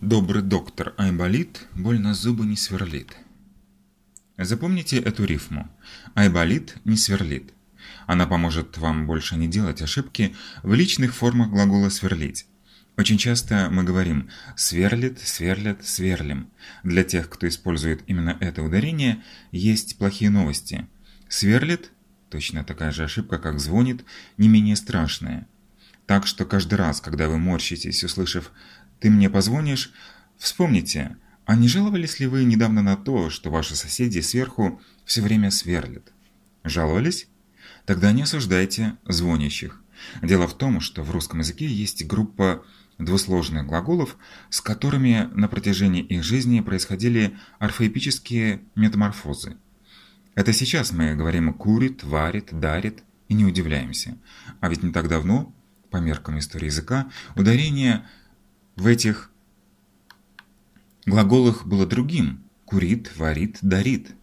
Добрый доктор Айболит больно зубы не сверлит. Запомните эту рифму. Айболит не сверлит. Она поможет вам больше не делать ошибки в личных формах глагола «сверлить». Очень часто мы говорим «сверлит», «сверлят», «сверлим». Для тех, кто использует именно это ударение, есть плохие новости. «Сверлит» – точно такая же ошибка, как «звонит», не менее страшная. Так что каждый раз, когда вы морщитесь, услышав ты мне позвонишь, вспомните, а не жаловались ли вы недавно на то, что ваши соседи сверху все время сверлят? Жаловались? Тогда не осуждайте звонящих. Дело в том, что в русском языке есть группа двусложных глаголов, с которыми на протяжении их жизни происходили орфоэпические метаморфозы. Это сейчас мы говорим «курит», «варит», «дарит» и не удивляемся. А ведь не так давно, по меркам истории языка, ударение – в этих глаголах было другим – курит, варит, дарит.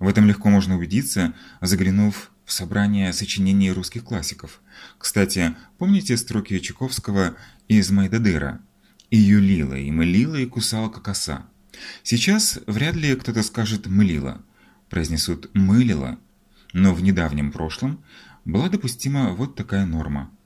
В этом легко можно убедиться, заглянув в собрание сочинений русских классиков. Кстати, помните строки Чуковского из Майдадыра? «И юлила, и мылила, и кусала, как оса». Сейчас вряд ли кто-то скажет «мылила», произнесут «мылила», но в недавнем прошлом была допустима вот такая норма –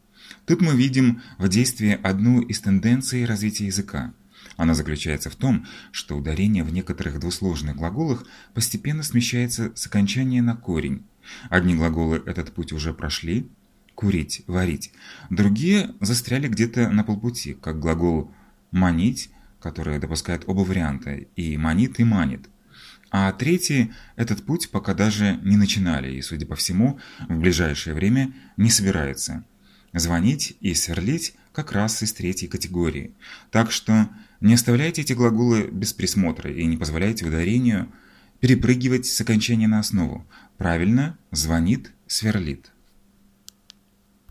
Тут мы видим в действии одну из тенденций развития языка. Она заключается в том, что ударение в некоторых двусложных глаголах постепенно смещается с окончания на корень. Одни глаголы этот путь уже прошли – курить, варить. Другие застряли где-то на полпути, как глагол «манить», который допускает оба варианта – и «манит», и «манит». А третьи этот путь пока даже не начинали и, судя по всему, в ближайшее время не собираются – Звонить и сверлить как раз из третьей категории. Так что не оставляйте эти глаголы без присмотра и не позволяйте ударению перепрыгивать с окончания на основу. Правильно, звонит, сверлит.